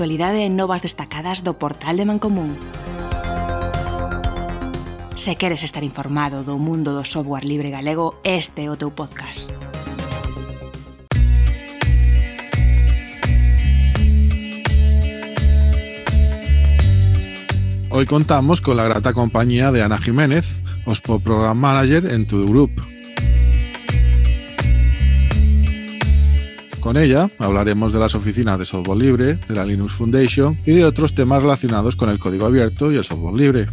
actualidade e novas destacadas do portal de Mancomún. Se queres estar informado do mundo do software libre galego, este é o teu podcast. Hoy contamos con la grata compañía de Ana Jiménez, Ospo Program Manager en To Group. Con ella hablaremos de las oficinas de software libre, de la Linux Foundation y de otros temas relacionados con el código abierto y el software libre.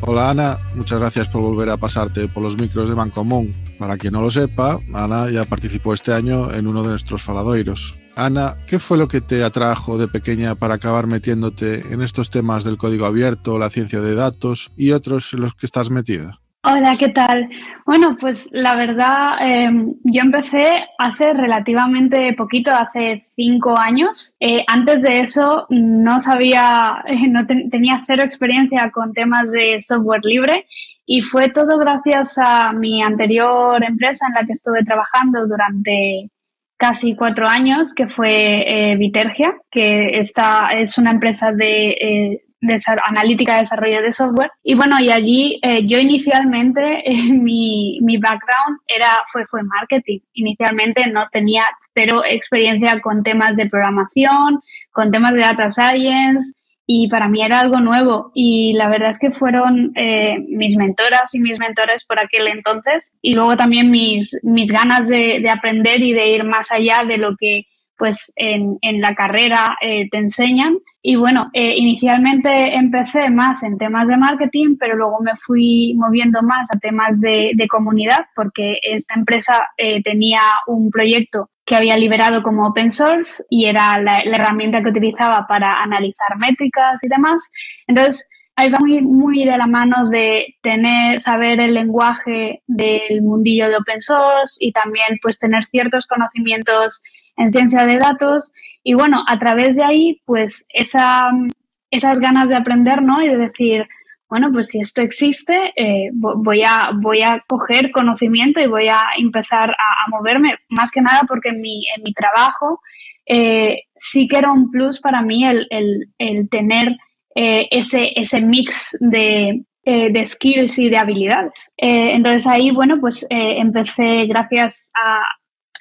Hola Ana, muchas gracias por volver a pasarte por los micros de Bancomún. Para quien no lo sepa, Ana ya participó este año en uno de nuestros faladoiros. Ana, ¿qué fue lo que te atrajo de pequeña para acabar metiéndote en estos temas del código abierto, la ciencia de datos y otros en los que estás metida? Hola, ¿qué tal? Bueno, pues la verdad, em, yo empecé hace relativamente poquito, hace cinco años. Eh, antes de eso no sabía, no tenía cero experiencia con temas de software libre y fue todo gracias a mi anterior empresa en la que estuve trabajando durante casi cuatro años, que fue eh, Vitergia, que esta es una empresa de eh, de analítica de desarrollo de software. Y bueno, y allí eh, yo inicialmente, mi, mi, background era, fue, fue marketing. Inicialmente no tenía experiencia con temas de programación, con temas de data science, y para mí era algo nuevo. Y la verdad es que fueron eh, mis mentoras y mis mentores por aquel entonces, y luego también mis, mis ganas de, de aprender y de ir más allá de lo que pues en, en la carrera eh, te enseñan. Y bueno, eh, inicialmente empecé más en temas de marketing, pero luego me fui moviendo más a temas de, de comunidad, porque esta empresa eh, tenía un proyecto que había liberado como open source y era la, la, herramienta que utilizaba para analizar métricas y demás. Entonces, ahí va muy, muy de la mano de tener, saber el lenguaje del mundillo de open source y también pues tener ciertos conocimientos en ciencia de datos. Y bueno, a través de ahí, pues esa, esas ganas de aprender, ¿no? Y de decir, bueno, pues si esto existe, eh, voy, a, voy a coger conocimiento y voy a empezar a, moverme, más que nada porque en mi, en mi trabajo eh, sí que era un plus para mí el, el, tener eh, ese, ese mix de, de skills y de habilidades. entonces ahí, bueno, pues empecé gracias a,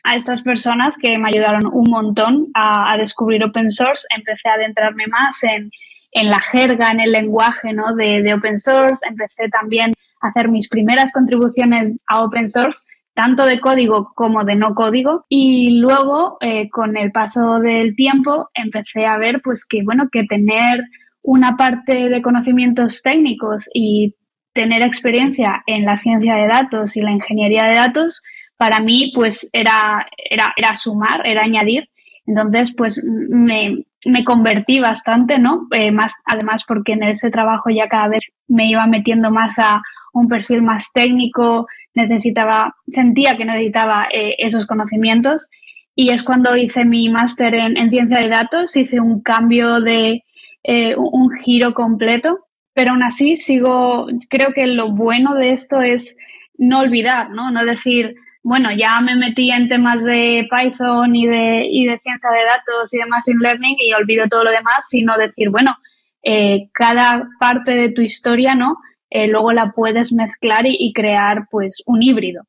a estas personas que me ayudaron un montón a, descubrir open source. Empecé a adentrarme más en, en la jerga, en el lenguaje ¿no? de, de, open source. Empecé también a hacer mis primeras contribuciones a open source, tanto de código como de no código. Y luego, eh, con el paso del tiempo, empecé a ver pues, que, bueno, que tener una parte de conocimientos técnicos y tener experiencia en la ciencia de datos y la ingeniería de datos para mí pues era, era, era sumar, era añadir. Entonces pues me, me convertí bastante, ¿no? Eh, más, además porque en ese trabajo ya cada vez me iba metiendo más a un perfil más técnico, necesitaba, sentía que necesitaba eh, esos conocimientos y es cuando hice mi máster en, en, ciencia de datos, hice un cambio de eh, un giro completo, pero aún así sigo, creo que lo bueno de esto es no olvidar, ¿no? No decir, bueno, ya me metí en temas de Python y de, ciencia de datos y de Machine Learning y olvido todo lo demás, sino decir, bueno, eh, cada parte de tu historia, ¿no? Eh, luego la puedes mezclar y, crear, pues, un híbrido.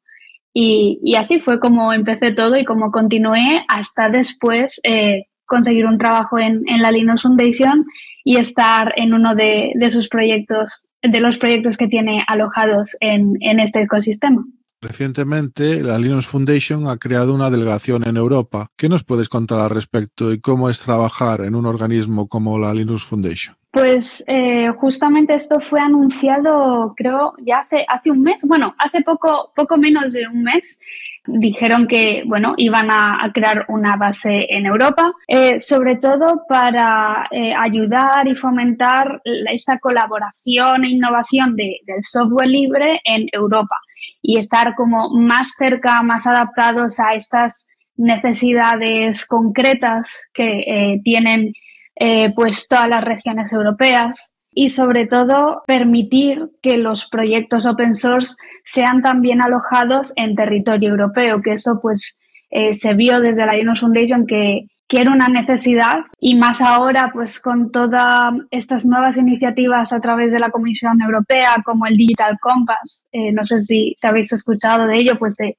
Y, así fue como empecé todo y como continué hasta después eh, conseguir un trabajo en, la Linux Foundation y estar en uno de, sus proyectos, de los proyectos que tiene alojados en este ecosistema. Recientemente, la Linux Foundation ha creado una delegación en Europa. ¿Qué nos puedes contar al respecto y cómo es trabajar en un organismo como la Linux Foundation? Pues eh, justamente esto fue anunciado, creo, ya hace, hace un mes, bueno, hace poco, poco menos de un mes. Dijeron que, bueno, iban a, crear una base en Europa, eh, sobre todo para eh, ayudar y fomentar esta colaboración e innovación de, del software libre en Europa y estar como más cerca, más adaptados a estas necesidades concretas que eh, tienen eh, pues todas las regiones europeas. y sobre todo permitir que los proyectos open source sean también alojados en territorio europeo, que eso pues eh, se vio desde la Linux Foundation que, que era una necesidad y más ahora pues con todas estas nuevas iniciativas a través de la Comisión Europea como el Digital Compass, eh, no sé si, habéis escuchado de ello, pues de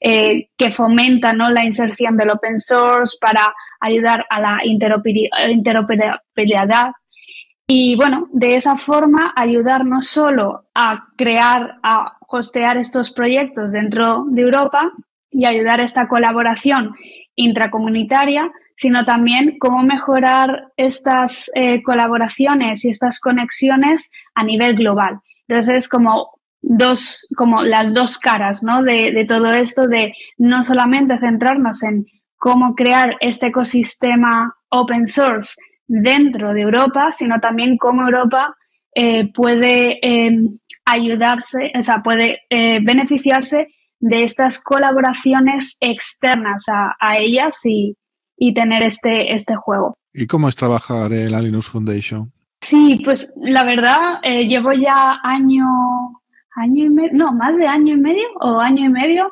eh, que fomenta ¿no? la inserción del open source para ayudar a la interoperabilidad. Y bueno, de esa forma ayudar no solo a crear, a hostear estos proyectos dentro de Europa y ayudar a esta colaboración intracomunitaria, sino también cómo mejorar estas eh, colaboraciones y estas conexiones a nivel global. Entonces es como dos, como las dos caras ¿no? de, de todo esto, de no solamente centrarnos en cómo crear este ecosistema open source dentro de Europa, sino también cómo Europa eh, puede em, ayudarse, o sea, puede eh, beneficiarse de estas colaboraciones externas a, a ellas y, y tener este, este juego. ¿Y cómo es trabajar en la Linux Foundation? Sí, pues la verdad, eh, llevo ya año, año y medio, no, más de año y medio o año y medio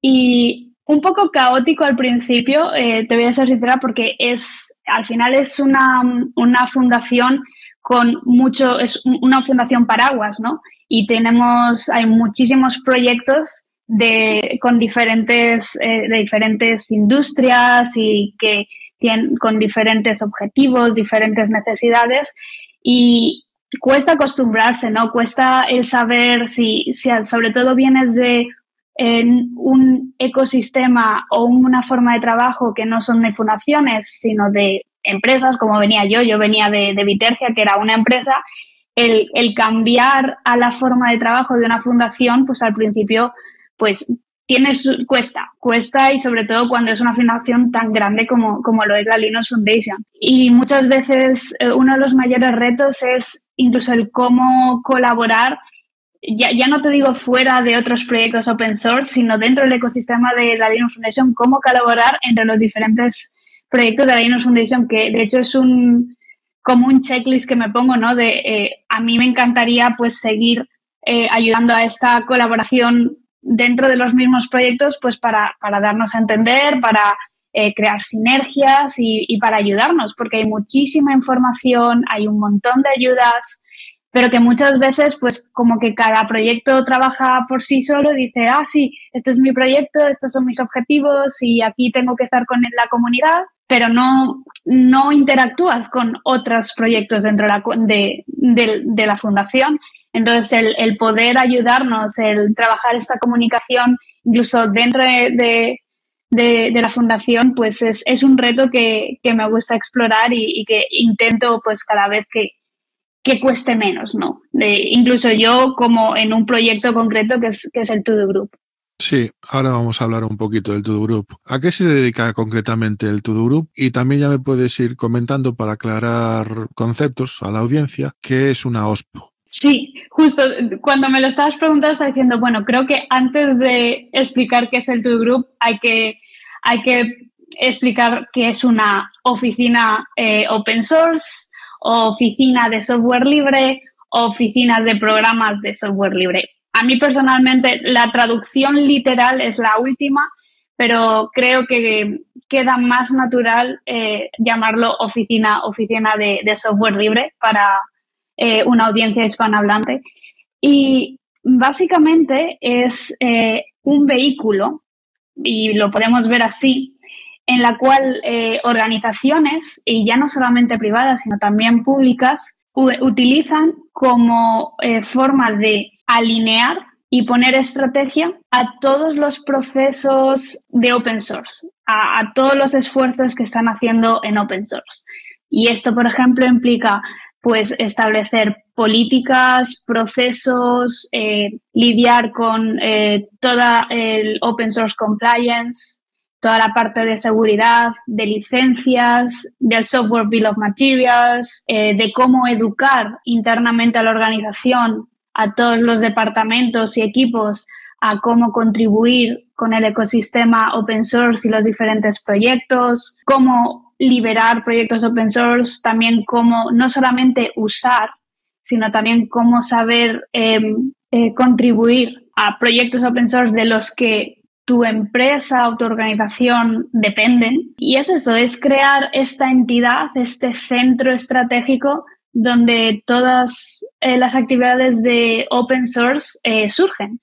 y un poco caótico al principio, eh, te voy a ser sincera, porque es, al final es una, una fundación con mucho, es una fundación paraguas, ¿no? Y tenemos, hay muchísimos proyectos de, con diferentes, eh, de diferentes industrias y que tienen con diferentes objetivos, diferentes necesidades y cuesta acostumbrarse, ¿no? Cuesta el saber si, si sobre todo vienes de un ecosistema o una forma de trabajo que no son de fundaciones, sino de empresas, como venía yo, yo venía de, de Vitercia, que era una empresa, el, el, cambiar a la forma de trabajo de una fundación, pues al principio pues tienes, cuesta, cuesta y sobre todo cuando es una fundación tan grande como, como lo es la Linux Foundation. Y muchas veces eh, uno de los mayores retos es incluso el cómo colaborar, ya, ya no te digo fuera de otros proyectos open source, sino dentro del ecosistema de la Linux Foundation, cómo colaborar entre los diferentes proyectos de la Linux Foundation, que de hecho es un como un checklist que me pongo, ¿no? De eh, a mí me encantaría pues seguir eh, ayudando a esta colaboración dentro de los mismos proyectos, pues para, para darnos a entender, para eh, crear sinergias y, para ayudarnos, porque hay muchísima información, hay un montón de ayudas, pero que muchas veces, pues como que cada proyecto trabaja por sí solo, dice, ah, sí, este es mi proyecto, estos son mis objetivos y aquí tengo que estar con la comunidad, pero no, no interactúas con otros proyectos dentro de, de, de la fundación entonces, el, poder ayudarnos, el trabajar esta comunicación incluso dentro de, la fundación, pues es, un reto que, me gusta explorar y, que intento pues cada vez que, que cueste menos, ¿no? incluso yo como en un proyecto concreto que es, que es el To Group. Sí, ahora vamos a hablar un poquito del To Group. ¿A qué se dedica concretamente el To Group? Y también ya me puedes ir comentando para aclarar conceptos a la audiencia qué es una OSPO. Sí, justo cuando me lo estabas preguntando estaba diciendo, bueno, creo que antes de explicar qué es el To Group hay que, hay que explicar qué es una oficina eh, open source, oficina de software libre, oficinas de programas de software libre. A mí personalmente la traducción literal es la última, pero creo que queda más natural eh, llamarlo oficina, oficina de software libre para, eh, una audiencia hispanohablante. Y básicamente es eh, un vehículo, y lo podemos ver así, en la cual eh, organizaciones, y ya no solamente privadas, sino también públicas, utilizan como forma de alinear y poner estrategia a todos los procesos de open source, a, todos los esfuerzos que están haciendo en open source. Y esto, por ejemplo, implica pues establecer políticas, procesos, eh, lidiar con eh, toda el open source compliance, toda la parte de seguridad, de licencias, del software bill of materials, eh, de cómo educar internamente a la organización, a todos los departamentos y equipos, a cómo contribuir con el ecosistema open source y los diferentes proyectos, cómo liberar proyectos open source, también cómo no solamente usar, sino también cómo saber em, eh, contribuir a proyectos open source de los que tu empresa o tu organización dependen. Y es eso, es crear esta entidad, este centro estratégico donde todas eh, las actividades de open source eh, surgen.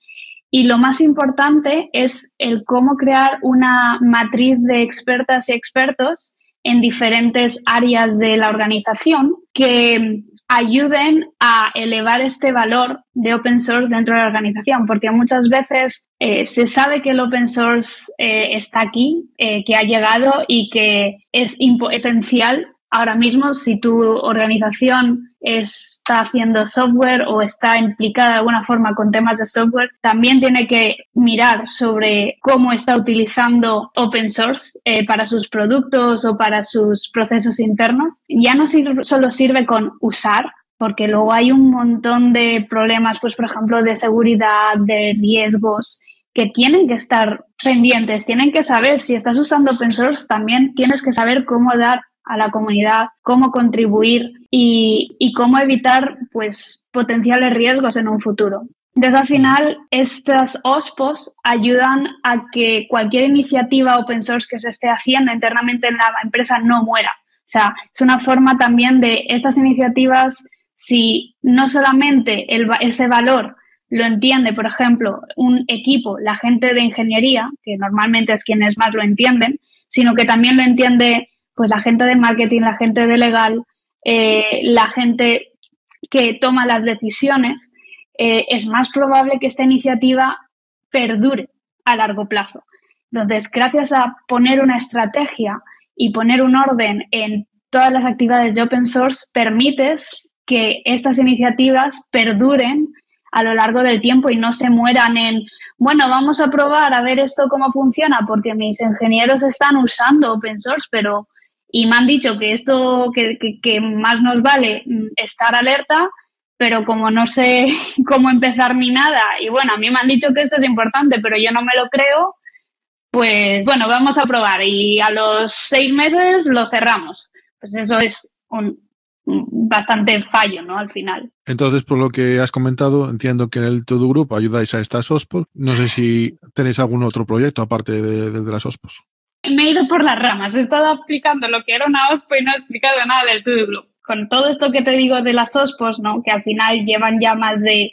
Y lo más importante es el cómo crear una matriz de expertas y expertos en diferentes áreas de la organización que ayuden a elevar este valor de open source dentro de la organización, porque muchas veces eh, se sabe que el open source está aquí, que ha llegado y que es esencial ahora mismo si tu organización está haciendo software o está implicada de alguna forma con temas de software, también tiene que mirar sobre cómo está utilizando open source eh, para sus productos o para sus procesos internos. Ya no solo sirve con usar, porque luego hay un montón de problemas, pues por ejemplo, de seguridad, de riesgos que tienen que estar pendientes, tienen que saber si estás usando open source, también tienes que saber cómo dar a la comunidad, cómo contribuir y, y, cómo evitar pues, potenciales riesgos en un futuro. Entonces, al final, estas OSPOs ayudan a que cualquier iniciativa open source que se esté haciendo internamente en la empresa no muera. O sea, es una forma también de estas iniciativas, si no solamente el, ese valor lo entiende, por ejemplo, un equipo, la gente de ingeniería, que normalmente es quienes más lo entienden, sino que también lo entiende pues la gente de marketing, la gente de legal, eh, la gente que toma las decisiones, eh, es más probable que esta iniciativa perdure a largo plazo. Entonces, gracias a poner una estrategia y poner un orden en todas las actividades de open source, permites que estas iniciativas perduren a lo largo del tiempo y no se mueran en, bueno, vamos a probar a ver esto cómo funciona, porque mis ingenieros están usando open source, pero y me han dicho que esto, que, más nos vale mm, estar alerta, pero como no sé cómo empezar ni nada, y bueno, a mí me han dicho que esto es importante, pero yo no me lo creo, pues bueno, vamos a probar y a los seis meses lo cerramos. Pues eso es un bastante fallo, ¿no? Al final. Entonces, por lo que has comentado, entiendo que en el Todo Group ayudáis a estas OSPOs. No sé si tenéis algún otro proyecto aparte de, de las OSPOs me he ido por las ramas. He estado explicando lo que era una OSPO y no he explicado nada del To Con todo esto que te digo de las OSPOs, ¿no? que al final llevan ya más de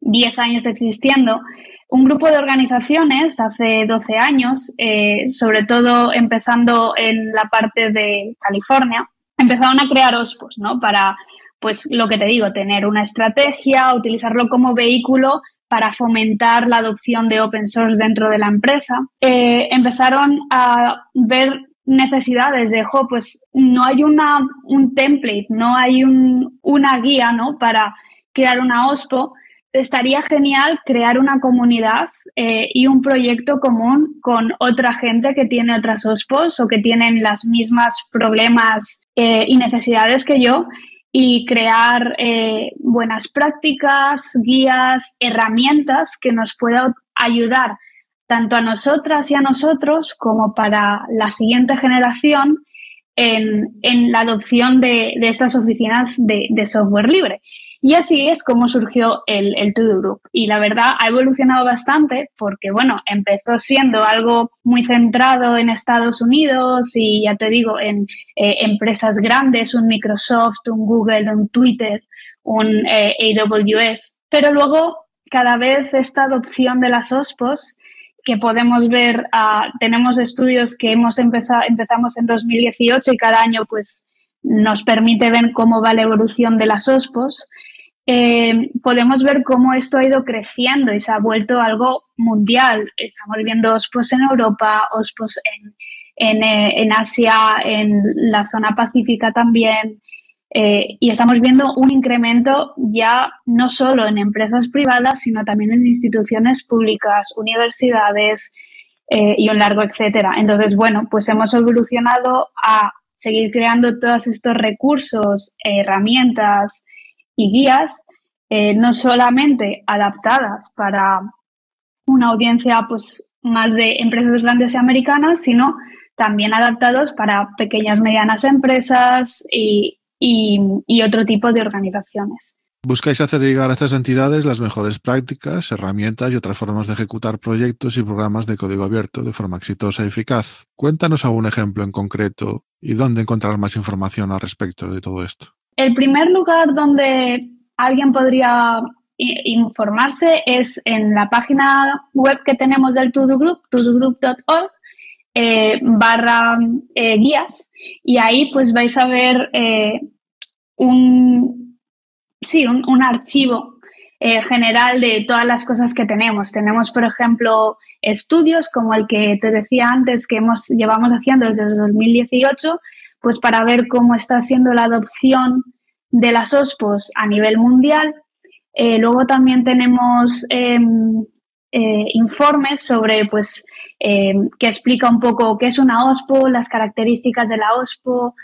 10 años existiendo, un grupo de organizaciones hace 12 años, eh, sobre todo empezando en la parte de California, empezaron a crear OSPOs, ¿no? Para, pues lo que te digo, tener una estrategia, utilizarlo como vehículo para fomentar la adopción de open source dentro de la empresa, eh, empezaron a ver necesidades de, jo, pues no hay una, un template, no hay una guía ¿no? para crear una OSPO. Estaría genial crear una comunidad eh, y un proyecto común con otra gente que tiene otras OSPOs o que tienen las mismas problemas eh, y necesidades que yo y crear eh, buenas prácticas, guías, herramientas que nos puedan ayudar tanto a nosotras y a nosotros como para la siguiente generación en, la adopción de, estas oficinas de software libre. Y así es como surgió el, el To Do Group. Y la verdad ha evolucionado bastante porque, bueno, empezó siendo algo muy centrado en Estados Unidos y, ya te digo, en eh, empresas grandes, un Microsoft, un Google, un Twitter, un eh, AWS. Pero luego, cada vez esta adopción de las OSPOS que podemos ver, uh, tenemos estudios que hemos empezado, empezamos en 2018 y cada año pues nos permite ver cómo va la evolución de las OSPOS eh, podemos ver cómo esto ha ido creciendo y se ha vuelto algo mundial. Estamos viendo OSPOS en Europa, OSPOS en, eh, en, Asia, en la zona pacífica también. Eh, y estamos viendo un incremento ya no solo en empresas privadas, sino también en instituciones públicas, universidades y un largo etcétera. Entonces, bueno, pues hemos evolucionado a seguir creando todos estos recursos, herramientas, y guías eh, no solamente adaptadas para una audiencia pues, más de empresas grandes y americanas, sino también adaptados para pequeñas, medianas empresas y, y, otro tipo de organizaciones. Buscáis hacer llegar a estas entidades las mejores prácticas, herramientas y otras formas de ejecutar proyectos y programas de código abierto de forma exitosa y eficaz. Cuéntanos algún ejemplo en concreto y dónde encontrar más información al respecto de todo esto. El primer lugar donde alguien podría informarse es en la página web que tenemos del To Group, todogroup.org, eh, barra eh, guías, y ahí pues vais a ver eh, un, sí, un, archivo general de todas las cosas que tenemos. Tenemos, por ejemplo, estudios como el que te decía antes que hemos, llevamos haciendo desde el 2018, pues para ver cómo está siendo la adopción de las OSPOS a nivel mundial. Eh, luego también tenemos em, eh, informes sobre, pues, em, que explica un poco qué es una OSPO, las características de la OSPO,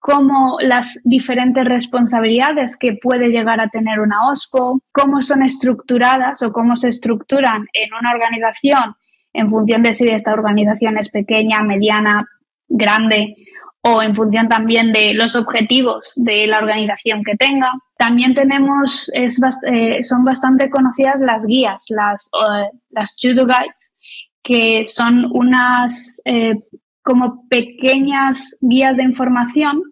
cómo las diferentes responsabilidades que puede llegar a tener una OSPO, cómo son estructuradas o cómo se estructuran en una organización en función de si esta organización es pequeña, mediana, grande o en función también de los objetivos de la organización que tenga. También tenemos, eh, son bastante conocidas las guías, las, las judo guides, que son unas eh, como pequeñas guías de información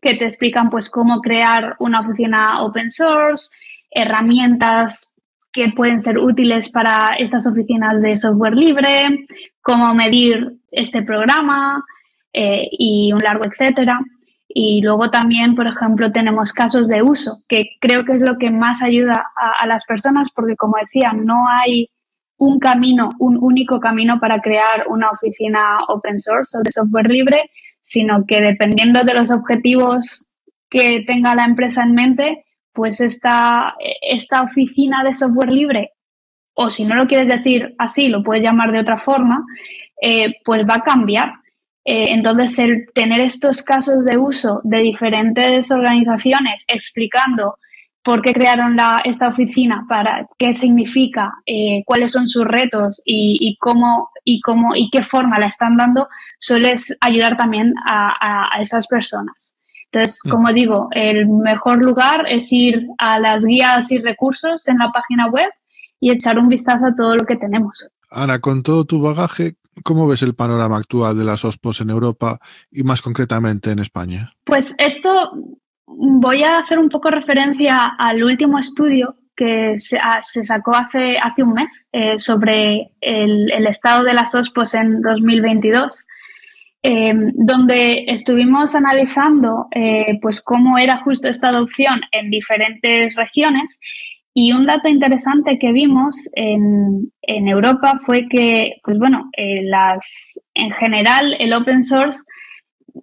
que te explican pues cómo crear una oficina open source, herramientas que pueden ser útiles para estas oficinas de software libre, cómo medir este programa, eh, y un largo etcétera. Y luego también, por ejemplo, tenemos casos de uso, que creo que es lo que más ayuda a, las personas, porque como decía, no hay un camino, un único camino para crear una oficina open source o de software libre, sino que dependiendo de los objetivos que tenga la empresa en mente, pues esta, esta oficina de software libre, o si no lo quieres decir así, lo puedes llamar de otra forma, eh, pues va a cambiar. Eh, entonces, el tener estos casos de uso de diferentes organizaciones explicando por qué crearon la, esta oficina, para qué significa, eh, cuáles son sus retos y, cómo y cómo y qué forma la están dando, suele ayudar también a, a, esas personas. Entonces, mm. como digo, el mejor lugar es ir a las guías y recursos en la página web y echar un vistazo a todo lo que tenemos. Ana, con todo tu bagaje, ¿Cómo ves el panorama actual de las OSPOS en Europa y más concretamente en España? Pues esto voy a hacer un poco referencia al último estudio que se, ah, sacó hace, hace un mes eh, sobre el, estado de las OSPOS en 2022, eh, donde estuvimos analizando eh, pues cómo era justo esta adopción en diferentes regiones y un dato interesante que vimos en, en Europa fue que, pues bueno, eh, las, en general el open source,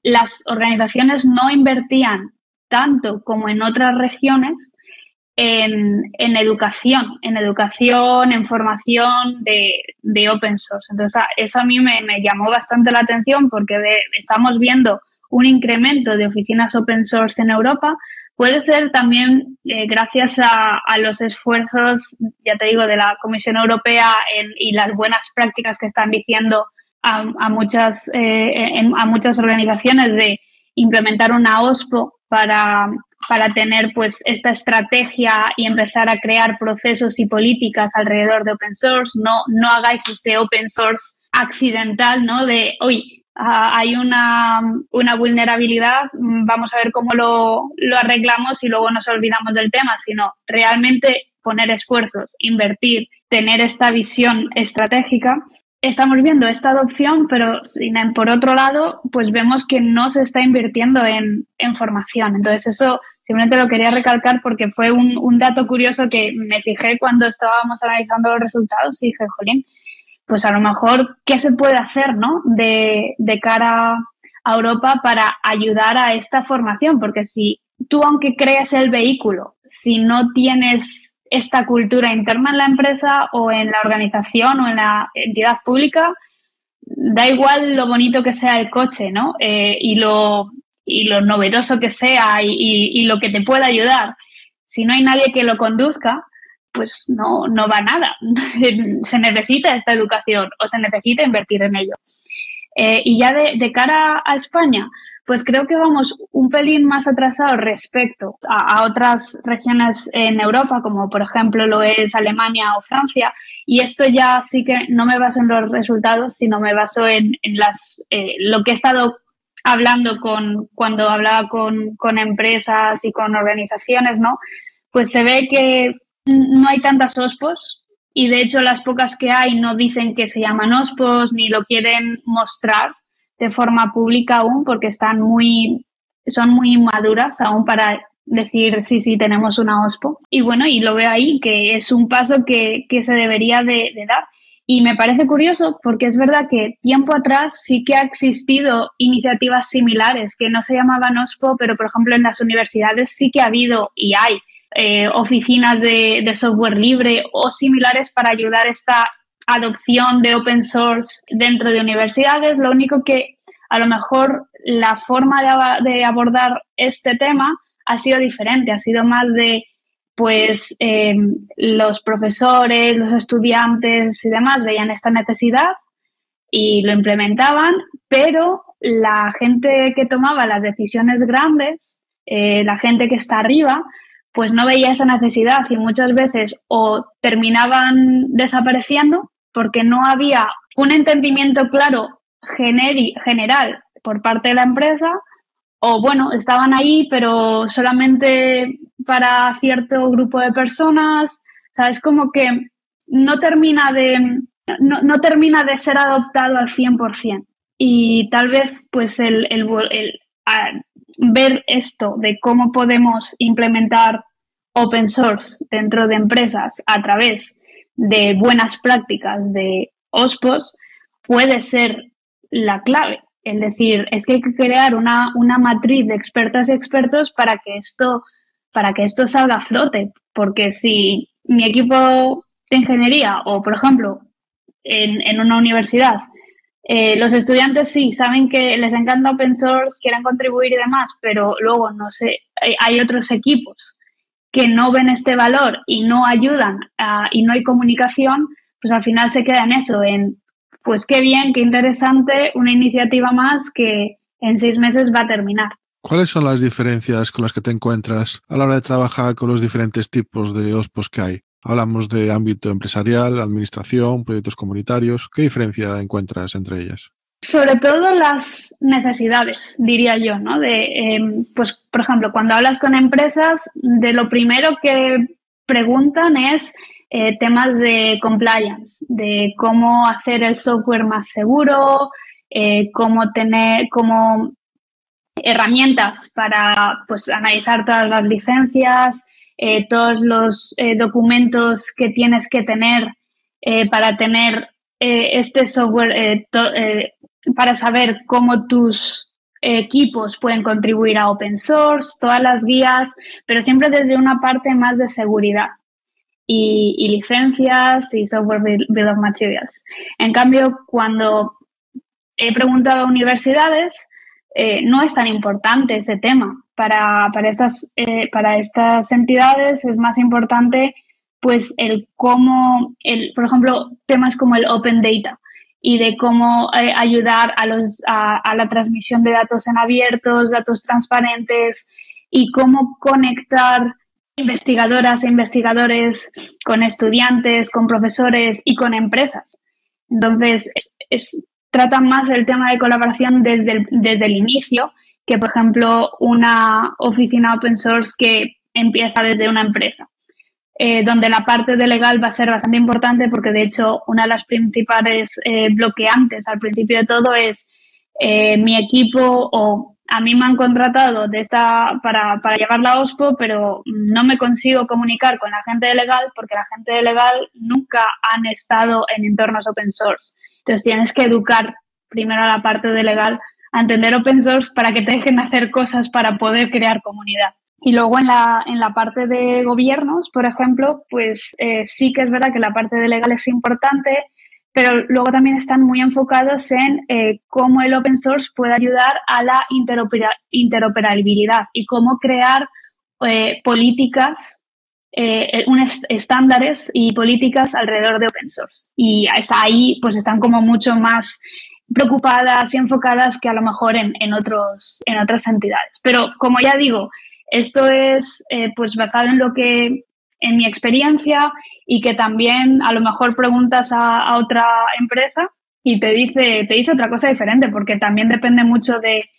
las organizaciones no invertían tanto como en otras regiones en, educación, en educación, en formación de, de, open source. Entonces, eso a mí me llamó bastante la atención porque estamos viendo un incremento de oficinas open source en Europa, Puede ser también eh, gracias a, los esfuerzos, ya te digo, de la Comisión Europea y las buenas prácticas que están diciendo a, muchas, eh, a muchas organizaciones de implementar una OSPO para, para tener pues esta estrategia y empezar a crear procesos y políticas alrededor de open source. No, no hagáis este open source accidental, ¿no? De, Ah, hay una, vulnerabilidad, mm, vamos a ver cómo lo, arreglamos y luego nos olvidamos del tema, sino realmente poner esfuerzos, invertir, tener esta visión estratégica. Estamos viendo esta adopción, pero por otro lado, pues vemos que no se está invirtiendo en, formación. Entonces, eso simplemente lo quería recalcar porque fue un, un dato curioso que me fijé cuando estábamos analizando los resultados y dije, jolín, pues a lo mejor, ¿qué se puede hacer ¿no? de, cara a Europa para ayudar a esta formación? Porque si tú, aunque creas el vehículo, si no tienes esta cultura interna en la empresa o en la organización o en la entidad pública, da igual lo bonito que sea el coche, ¿no? Eh, y, lo, y lo novedoso que sea y, lo que te pueda ayudar. Si no hay nadie que lo conduzca, pues no, no va nada. se necesita esta educación o se necesita invertir en ello. Eh, y ya de, cara a España, pues creo que vamos un pelín más atrasado respecto a, otras regiones en Europa, como por ejemplo lo es Alemania o Francia. Y esto ya sí que no me baso en los resultados, sino me baso en, las, eh, lo que he estado hablando con, cuando hablaba con, con empresas y con organizaciones, ¿no? Pues se ve que no hay tantas OSPOs y de hecho las pocas que hay no dicen que se llaman OSPOs ni lo quieren mostrar de forma pública aún porque están muy, son muy inmaduras aún para decir sí, sí, tenemos una OSPO. Y bueno, y lo veo ahí, que es un paso que, que se debería de, de, dar. Y me parece curioso porque es verdad que tiempo atrás sí que ha existido iniciativas similares que no se llamaban OSPO, pero por ejemplo en las universidades sí que ha habido y hay eh, oficinas de, software libre o similares para ayudar esta adopción de open source dentro de universidades. Lo único que a lo mejor la forma de, abordar este tema ha sido diferente, ha sido más de pues em, los profesores, los estudiantes y demás veían esta necesidad y lo implementaban, pero la gente que tomaba las decisiones grandes, eh, la gente que está arriba, pues no veía esa necesidad y muchas veces o terminaban desapareciendo porque no había un entendimiento claro general por parte de la empresa o bueno, estaban ahí pero solamente para cierto grupo de personas, ¿sabes? Como que no termina de, no, termina de ser adoptado al 100%. Y tal vez pues el, el, ver esto de cómo podemos implementar open source dentro de empresas a través de buenas prácticas de OSPOS puede ser la clave. Es decir, es que hay que crear una, una matriz de expertas y expertos para que esto, para que esto salga a flote. Porque si mi equipo de ingeniería o, por ejemplo, en, en una universidad, eh, los estudiantes sí saben que les encanta open source, quieren contribuir y demás, pero luego no sé, hay otros equipos que no ven este valor y no ayudan y no hay comunicación, pues al final se queda en eso, en pues qué bien, qué interesante, una iniciativa más que en seis meses va a terminar. ¿Cuáles son las diferencias con las que te encuentras a la hora de trabajar con los diferentes tipos de OSPOS que hay? Hablamos de ámbito empresarial, administración, proyectos comunitarios. ¿Qué diferencia encuentras entre ellas? Sobre todo las necesidades, diría yo, ¿no? De, em, pues, por ejemplo, cuando hablas con empresas, de lo primero que preguntan es eh, temas de compliance, de cómo hacer el software más seguro, eh, cómo tener, cómo herramientas para pues, analizar todas las licencias, eh, todos los documentos que tienes que tener para tener este software para saber cómo tus equipos pueden contribuir a open source, todas las guías, pero siempre desde una parte más de seguridad y, licencias y software bill of materials. En cambio, cuando he preguntado a universidades, eh, no es tan importante ese tema. Para, para, estas, eh, para estas entidades es más importante pues el cómo, el, por ejemplo, temas como el open data y de cómo eh, ayudar a, la transmisión de datos en abiertos, datos transparentes y cómo conectar investigadoras e investigadores con estudiantes, con profesores y con empresas. Entonces, es, tratan más el tema de colaboración desde desde el inicio que, por ejemplo, una oficina open source que empieza desde una empresa. Eh, donde la parte de legal va a ser bastante importante porque de hecho una de las principales eh, bloqueantes al principio de todo es eh, mi equipo o a mí me han contratado de esta para, para llevar la OSPO, pero no me consigo comunicar con la gente de legal porque la gente de legal nunca han estado en entornos open source. Entonces tienes que educar primero a la parte de legal a entender open source para que te dejen hacer cosas para poder crear comunidad. Y luego en la, en la parte de gobiernos, por ejemplo, pues eh, sí que es verdad que la parte de legal es importante, pero luego también están muy enfocados en eh, cómo el open source puede ayudar a la interoperabilidad y cómo crear eh, políticas, estándares y políticas alrededor de open source. Y ahí pues están como mucho más preocupadas y enfocadas que a lo mejor en, en, otros, en otras entidades. Pero como ya digo, esto es eh, pues basado en lo que en mi experiencia y que también a lo mejor preguntas a, otra empresa y te dice, te dice otra cosa diferente, porque también depende mucho de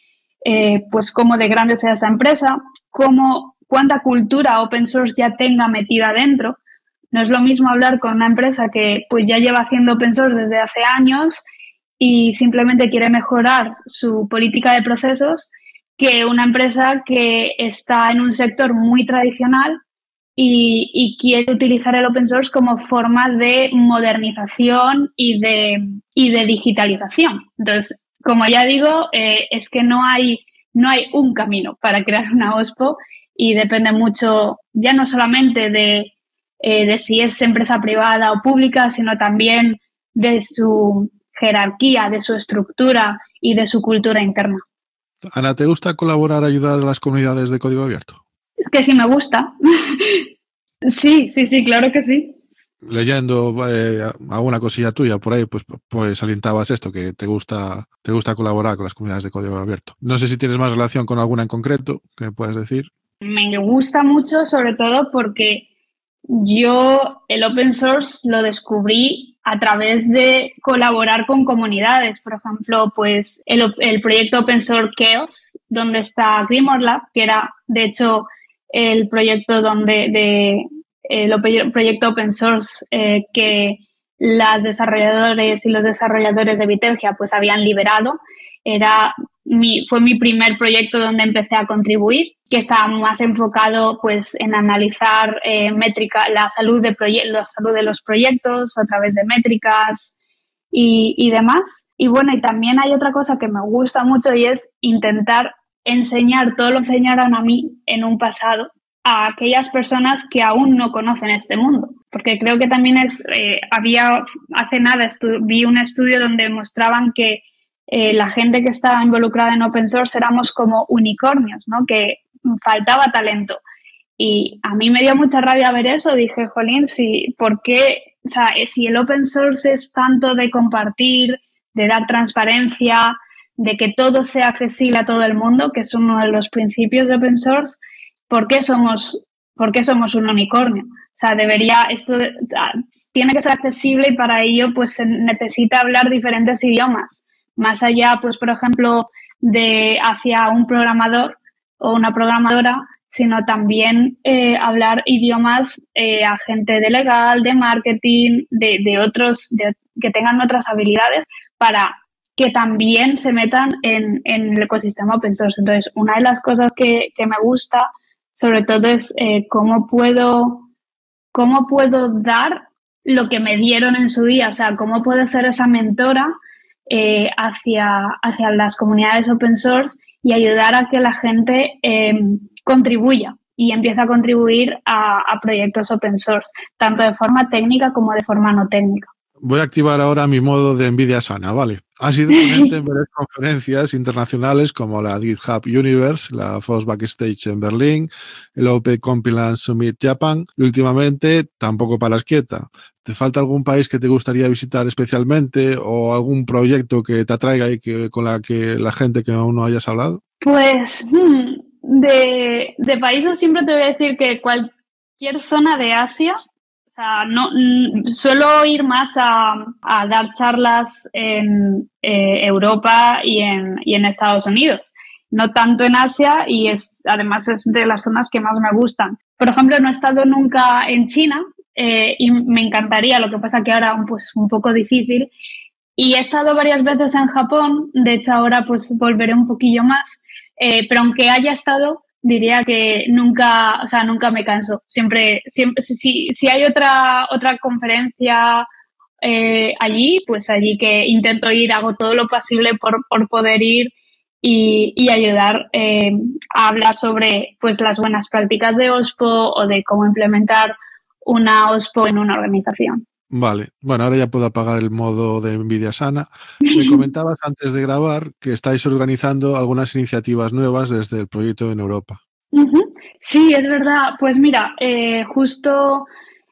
eh, pues cómo de grande sea esa empresa, cómo, cuánta cultura open source ya tenga metida dentro. No es lo mismo hablar con una empresa que pues ya lleva haciendo open source desde hace años y simplemente quiere mejorar su política de procesos que una empresa que está en un sector muy tradicional y, quiere utilizar el open source como forma de modernización y de, y de digitalización. Entonces, como ya digo, eh, es que no hay, no hay un camino para crear una OSPO y depende mucho ya no solamente de, eh, de si es empresa privada o pública, sino también de su jerarquía, de su estructura y de su cultura interna. Ana, ¿te gusta colaborar, ayudar a las comunidades de código abierto? Es que sí me gusta. sí, sí, sí, claro que sí. Leyendo eh, alguna cosilla tuya por ahí, pues, pues alientabas esto, que te gusta, te gusta colaborar con las comunidades de código abierto. No sé si tienes más relación con alguna en concreto que me puedes decir. Me gusta mucho, sobre todo porque yo el open source lo descubrí a través de colaborar con comunidades. Por ejemplo, pues el, proyecto Open Source Chaos, donde está Grimoire Lab, que era de hecho el proyecto donde de el proyecto open source eh, que las desarrolladores y los desarrolladores de Vitergia pues habían liberado. Era mi, fue mi primer proyecto donde empecé a contribuir, que estaba más enfocado pues en analizar eh, métrica, la salud de, la salud de los proyectos a través de métricas y, y demás. Y bueno, y también hay otra cosa que me gusta mucho y es intentar enseñar todo lo que enseñaron a mí en un pasado a aquellas personas que aún no conocen este mundo. Porque creo que también eh, había, hace nada vi un estudio donde mostraban que eh, la gente que estaba involucrada en open source éramos como unicornios, ¿no? Que faltaba talento. Y a mí me dio mucha rabia ver eso. Dije, jolín, si, ¿por qué? O sea, eh, si el open source es tanto de compartir, de dar transparencia, de que todo sea accesible a todo el mundo, que es uno de los principios de open source, ¿por qué somos, por qué somos un unicornio? O sea, debería, esto o sea, tiene que ser accesible y para ello pues se necesita hablar diferentes idiomas. Más allá, pues por ejemplo, de hacia un programador o una programadora, sino también eh, hablar idiomas eh, a gente de legal, de marketing, de, de otros, de, que tengan otras habilidades para que también se metan en, en, el ecosistema open source. Entonces, una de las cosas que, que me gusta sobre todo es eh, cómo puedo, cómo puedo dar lo que me dieron en su día, o sea, cómo puedo ser esa mentora eh, hacia, hacia las comunidades open source y ayudar a que la gente eh, contribuya y empiece a contribuir a, a proyectos open source, tanto de forma técnica como de forma no técnica voy a activar ahora mi modo de envidia sana, ¿vale? Ha sido ponente en varias conferencias internacionales como la GitHub Universe, la FOSS Backstage en Berlín, el Open Compilance Summit Japan y últimamente tampoco paras quieta. ¿Te falta algún país que te gustaría visitar especialmente o algún proyecto que te atraiga y que con la que la gente que aún no hayas hablado? Pues hmm, de, de países siempre te voy a decir que cualquier zona de Asia sea, no, suelo ir más a, dar charlas en eh, Europa y en, y en, Estados Unidos, no tanto en Asia y es, además es de las zonas que más me gustan. Por ejemplo, no he estado nunca en China eh, y me encantaría, lo que pasa que ahora pues un poco difícil. Y he estado varias veces en Japón, de hecho ahora pues volveré un poquillo más, eh, pero aunque haya estado, diría que nunca, o sea, nunca me canso. Siempre, siempre, si, si hay otra, otra conferencia eh, allí, pues allí que intento ir, hago todo lo posible por, por poder ir y, y ayudar eh, a hablar sobre pues las buenas prácticas de OSPO o de cómo implementar una OSPO en una organización. Vale, bueno, ahora ya puedo apagar el modo de envidia sana. Me comentabas antes de grabar que estáis organizando algunas iniciativas nuevas desde el proyecto en Europa. Sí, es verdad. Pues mira, eh, justo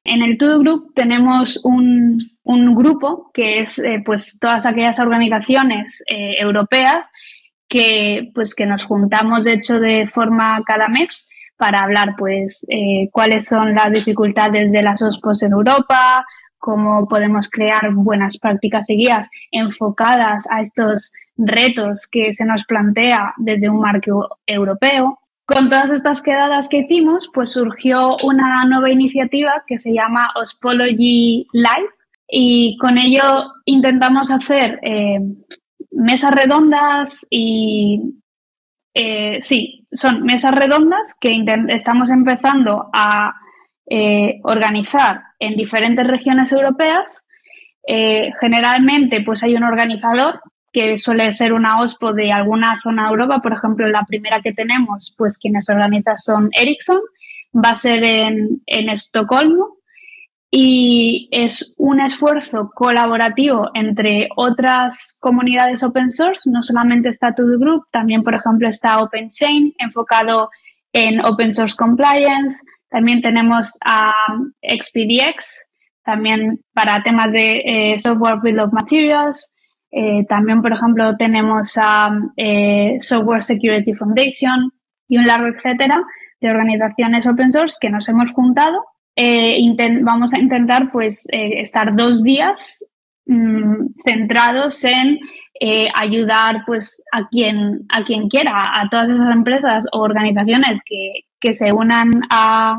En el To Group tenemos un, un grupo que es eh, pues todas aquellas organizaciones eh, europeas que pues que nos juntamos de hecho de forma cada mes para hablar pues cuáles son las dificultades de las OSPOS en Europa, cómo podemos crear buenas prácticas y guías enfocadas a estos retos que se nos plantea desde un marco europeo. Con todas estas quedadas que hicimos, pues surgió una nueva iniciativa que se llama Ospology Live y con ello intentamos hacer eh, mesas redondas y eh, sí, son mesas redondas que estamos empezando a eh, organizar en diferentes regiones europeas. Eh, generalmente, pues hay un organizador que suele ser una OSPO de alguna zona de Europa. Por ejemplo, la primera que tenemos, pues quienes organizan son Ericsson. Va a ser en, Estocolmo y es un esfuerzo colaborativo entre otras comunidades open source. No solamente está To Group, también, por ejemplo, está OpenChain, enfocado en Open Source Compliance. También tenemos a XPDX, también para temas de eh, Software Bill of Materials. Eh, también, por ejemplo, tenemos a eh, Software Security Foundation y un largo etcétera de organizaciones open source que nos hemos juntado vamos a intentar pues estar dos días mm, centrados en ayudar pues a quien, a quien quiera, a todas esas empresas o organizaciones que, que se unan a,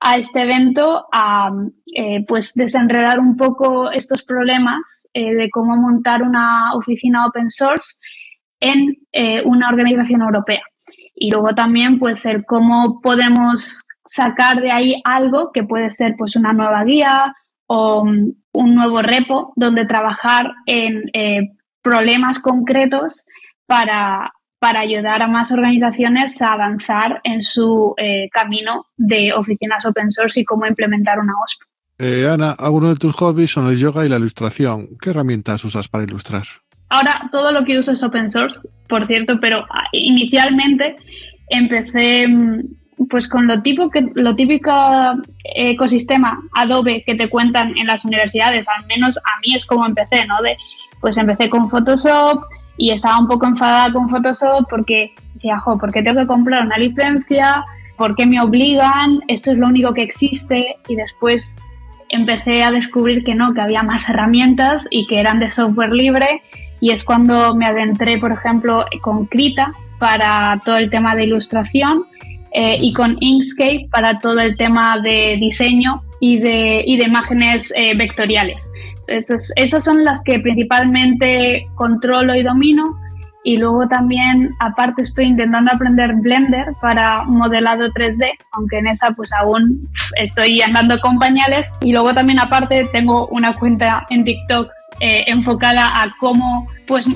a este evento a pues desenredar un poco estos problemas de cómo montar una oficina open source en una organización europea. Y luego también pues el cómo podemos sacar de ahí algo que puede ser pues una nueva guía o mm, un nuevo repo donde trabajar en eh, problemas concretos para, para ayudar a más organizaciones a avanzar en su eh, camino de oficinas open source y cómo implementar una OSP. Eh, Ana, algunos de tus hobbies son el yoga y la ilustración. ¿Qué herramientas usas para ilustrar? Ahora todo lo que uso es open source, por cierto, pero ah, inicialmente empecé mm, pues con lo, tipo que, lo típico ecosistema Adobe que te cuentan en las universidades, al menos a mí es como empecé, ¿no? De, pues empecé con Photoshop y estaba un poco enfadada con Photoshop porque decía, jo, ¿por qué tengo que comprar una licencia? ¿Por qué me obligan? Esto es lo único que existe y después empecé a descubrir que no, que había más herramientas y que eran de software libre y es cuando me adentré, por ejemplo, con Krita para todo el tema de ilustración eh, y con Inkscape para todo el tema de diseño y de, y de imágenes eh, vectoriales. Entonces, esas son las que principalmente controlo y domino. Y luego también, aparte, estoy intentando aprender Blender para modelado 3D, aunque en esa pues aún estoy andando con pañales. Y luego también, aparte, tengo una cuenta en TikTok eh, enfocada a cómo pues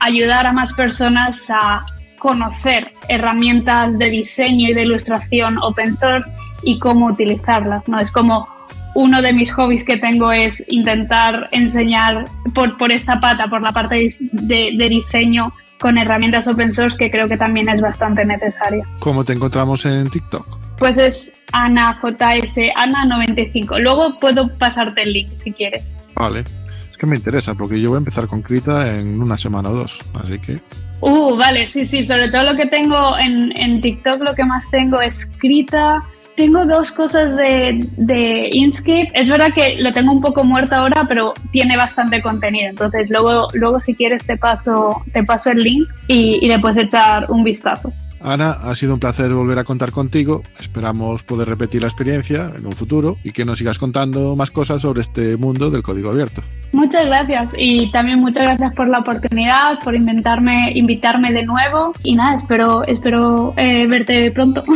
ayudar a más personas a conocer herramientas de diseño y de ilustración open source y cómo utilizarlas, ¿no? Es como uno de mis hobbies que tengo es intentar enseñar por, por esta pata, por la parte de, de diseño con herramientas open source que creo que también es bastante necesaria. ¿Cómo te encontramos en TikTok? Pues es AnaJS, Ana95. Luego puedo pasarte el link si quieres. Vale, es que me interesa porque yo voy a empezar con Krita en una semana o dos, así que Uh, vale, sí, sí, sobre todo lo que tengo en, en TikTok, lo que más tengo escrita. Tengo dos cosas de, de Inkscape. Es verdad que lo tengo un poco muerto ahora, pero tiene bastante contenido. Entonces, luego, luego si quieres, te paso, te paso el link y, y le puedes echar un vistazo. Ana, ha sido un placer volver a contar contigo. Esperamos poder repetir la experiencia en un futuro y que nos sigas contando más cosas sobre este mundo del código abierto. Muchas gracias y también muchas gracias por la oportunidad, por inventarme, invitarme de nuevo y nada, espero, espero eh, verte pronto.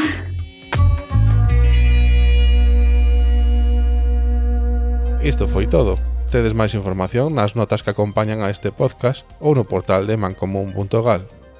Isto foi todo. Tedes máis información nas notas que acompañan a este podcast ou no portal de mancomún.gal.